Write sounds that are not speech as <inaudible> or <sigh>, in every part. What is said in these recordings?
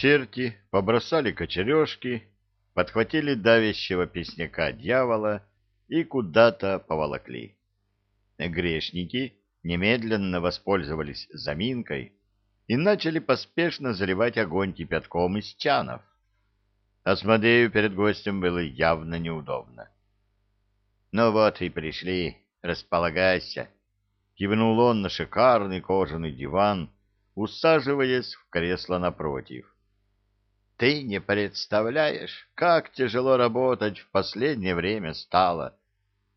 Черти побросали кочережки, подхватили давящего песняка дьявола и куда-то поволокли. Грешники немедленно воспользовались заминкой и начали поспешно заливать огонь кипятком из чанов. Асмодею перед гостем было явно неудобно. — Ну вот и пришли, располагайся, — кивнул он на шикарный кожаный диван, усаживаясь в кресло напротив. — Ты не представляешь, как тяжело работать в последнее время стало.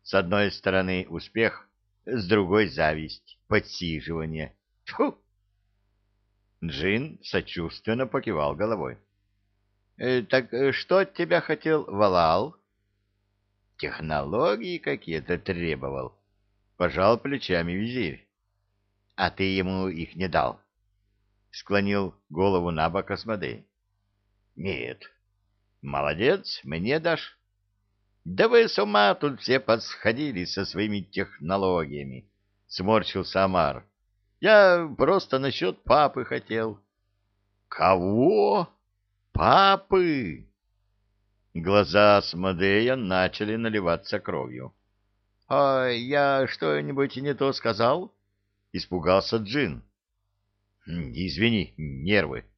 С одной стороны успех, с другой зависть, подсиживание. Фу! Джин сочувственно покивал головой. «Э, — Так э, что от тебя хотел Валал? — Технологии какие-то требовал. Пожал плечами визирь. — А ты ему их не дал? — склонил голову на бок Асмодей. — Нет. — Молодец, мне дашь. — Да вы с ума тут все подсходили со своими технологиями, — сморщился Амар. — Я просто насчет папы хотел. — Кого? Папы? Глаза Асмодея начали наливаться кровью. — А я что-нибудь не то сказал? — испугался Джин. — Извини, нервы, —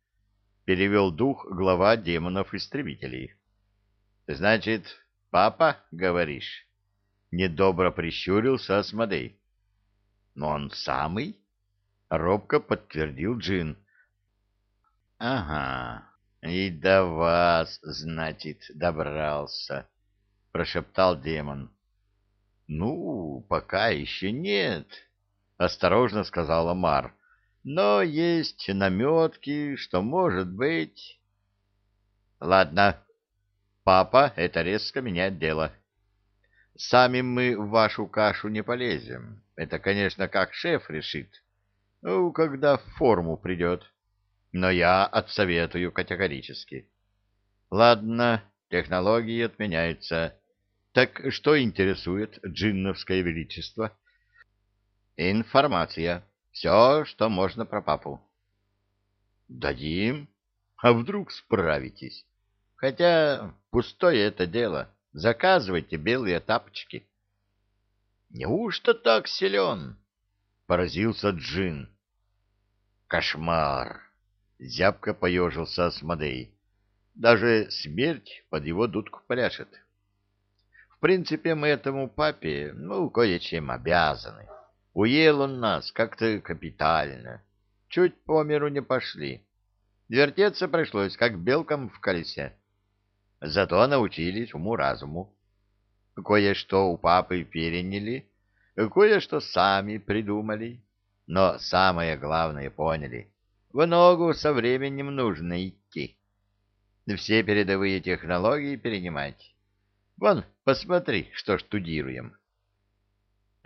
перевел дух глава демонов-истребителей. — Значит, папа, говоришь? — недобро прищурился Асмодей. — Но он самый? — робко подтвердил Джин. — Ага. И до вас, значит, добрался, — прошептал демон. — Ну, пока еще нет, — осторожно сказала Мар. — Но есть наметки, что может быть... — Ладно, папа, это резко меняет дело. Сами мы в вашу кашу не полезем. Это, конечно, как шеф решит. Ну, когда в форму придет. — но я отсоветую категорически. Ладно, технологии отменяются. Так что интересует джинновское величество? Информация. Все, что можно про папу. Дадим. А вдруг справитесь? Хотя пустое это дело. Заказывайте белые тапочки. Неужто так силен? Поразился Джин. Кошмар. Зябко поежился Асмодей. Даже смерть под его дудку пляшет. В принципе, мы этому папе, ну, кое-чем обязаны. Уел он нас как-то капитально. Чуть по миру не пошли. Вертеться пришлось, как белкам в колесе. Зато научились уму-разуму. Кое-что у папы переняли, кое-что сами придумали. Но самое главное поняли — в ногу со временем нужно идти. Все передовые технологии перенимать. Вон, посмотри, что штудируем.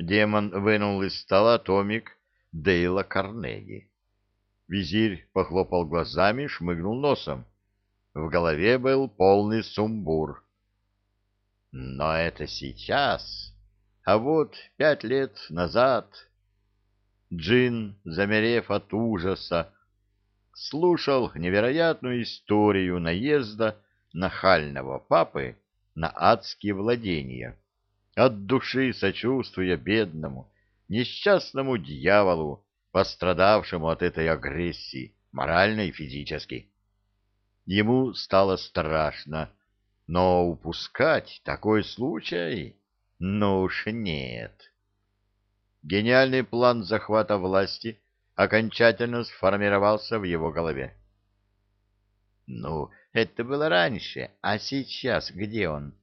Демон вынул из стола томик Дейла Карнеги. Визирь похлопал глазами, шмыгнул носом. В голове был полный сумбур. Но это сейчас. А вот пять лет назад... Джин, замерев от ужаса, слушал невероятную историю наезда нахального папы на адские владения, от души сочувствуя бедному, несчастному дьяволу, пострадавшему от этой агрессии, морально и физически. Ему стало страшно, но упускать такой случай, ну уж нет. Гениальный план захвата власти — окончательно сформировался в его голове. Ну, это было раньше, а сейчас где он?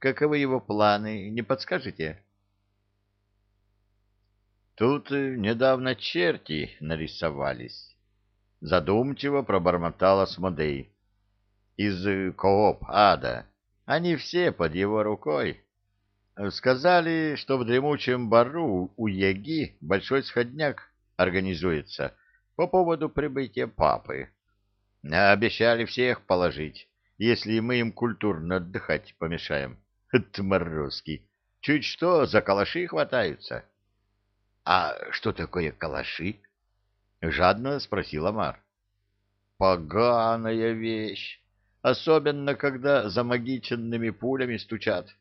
Каковы его планы, не подскажете? Тут недавно черти нарисовались. Задумчиво пробормотал Асмодей. Из кооп ада. Они все под его рукой. Сказали, что в дремучем бару у Еги большой сходняк организуется по поводу прибытия папы. Обещали всех положить, если мы им культурно отдыхать помешаем. <laughs> Отморозки. Чуть что, за калаши хватаются. — А что такое калаши? — жадно спросил Амар. поганая вещь, особенно когда замагиченными пулями стучат.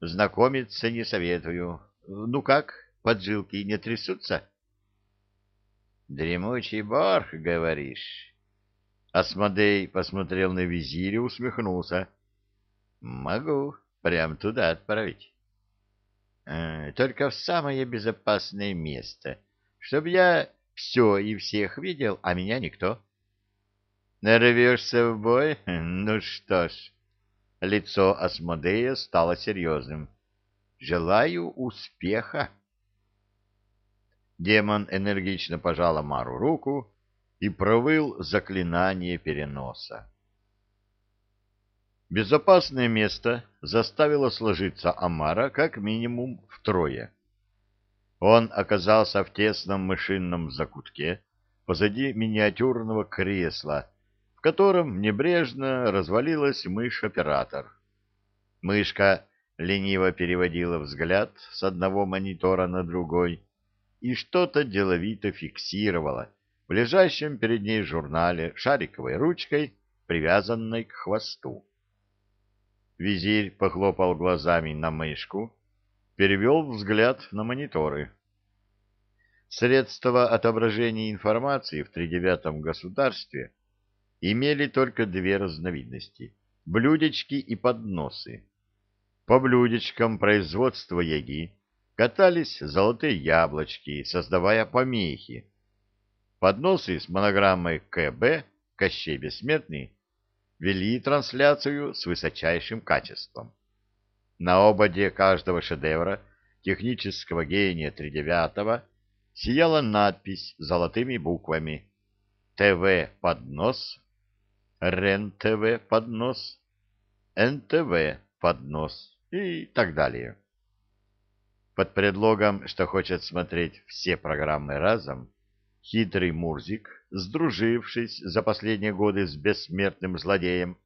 Знакомиться не советую. Ну как, поджилки не трясутся? Дремучий борг, говоришь? Асмодей посмотрел на визиря и усмехнулся. Могу прям туда отправить. Э, только в самое безопасное место, чтобы я все и всех видел, а меня никто. Нарвешься в бой? <laughs> Ну что ж. Лицо Асмодея стало серьезным. Желаю успеха. Демон энергично пожал Амару руку и провыл заклинание переноса. Безопасное место заставило сложиться Амара как минимум втрое. Он оказался в тесном мышинном закутке позади миниатюрного кресла, в котором небрежно развалилась мышь-оператор. Мышка лениво переводила взгляд с одного монитора на другой и что-то деловито фиксировала в лежащем перед ней журнале шариковой ручкой, привязанной к хвосту. Визирь похлопал глазами на мышку, перевел взгляд на мониторы. Средства отображения информации в тридевятом государстве имели только две разновидности — блюдечки и подносы. По блюдечкам производства яги катались золотые яблочки, создавая помехи. Подносы с монограммой КБ «Кощей Бессмертный» вели трансляцию с высочайшим качеством. На ободе каждого шедевра технического гения тридевятого сияла надпись золотыми буквами «ТВ поднос», «РЕН-ТВ поднос», «НТВ поднос» и так далее. Под предлогом, что хочет смотреть все программы разом, хитрый Мурзик сдружившись за последние годы с бессмертным злодеем,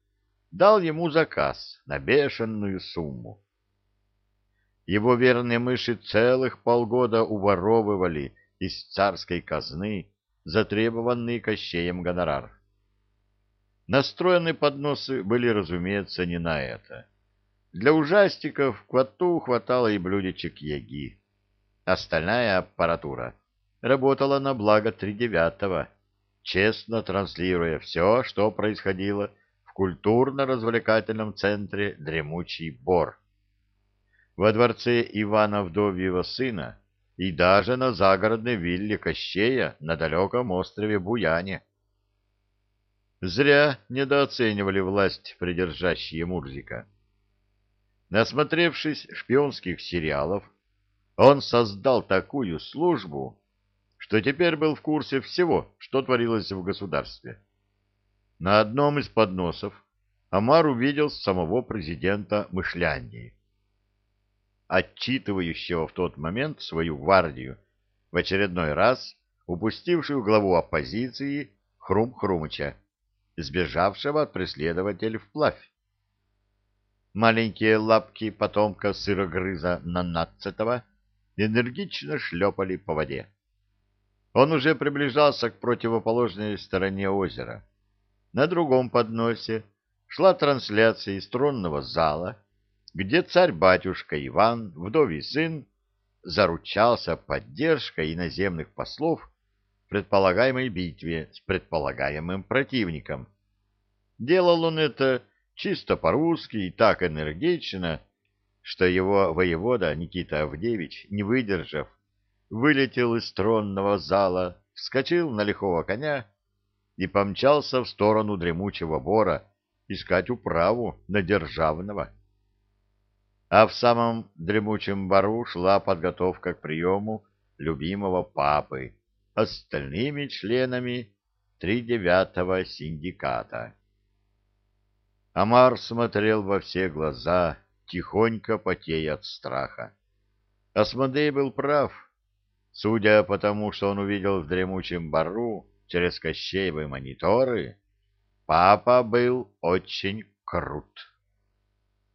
дал ему заказ на бешеную сумму. Его верные мыши целых полгода уворовывали из царской казны затребованный Кощеем гонорар. Настроены подносы были, разумеется, не на это. Для ужастиков квату хватало и блюдечек яги. Остальная аппаратура работала на благо тридевятого честно транслируя все, что происходило в культурно-развлекательном центре «Дремучий Бор». Во дворце Ивана Вдовьего сына и даже на загородной вилле Кощея на далеком острове Буяне. Зря недооценивали власть придержащие Мурзика. Насмотревшись шпионских сериалов, он создал такую службу, что теперь был в курсе всего, что творилось в государстве. На одном из подносов Амар увидел самого президента Мышляндии, отчитывающего в тот момент свою гвардию, в очередной раз упустившую главу оппозиции Хрум-Хрумыча, сбежавшего от преследователей вплавь. Маленькие лапки потомка сырогрыза Нанадцатого энергично шлепали по воде. Он уже приближался к противоположной стороне озера. На другом подносе шла трансляция из тронного зала, где царь-батюшка Иван, вдовий сын, заручался поддержкой иноземных послов в предполагаемой битве с предполагаемым противником. Делал он это чисто по-русски и так энергично, что его воевода Никита Авдевич, не выдержав, вылетел из тронного зала, вскочил на лихого коня и помчался в сторону дремучего бора искать управу на державного. А в самом дремучем бару шла подготовка к приему любимого папы остальными членами тридевятого синдиката. Амар смотрел во все глаза, тихонько потея от страха. Асмодей был прав. Судя по тому, что он увидел в дремучем бару через Кощеевы мониторы, папа был очень крут.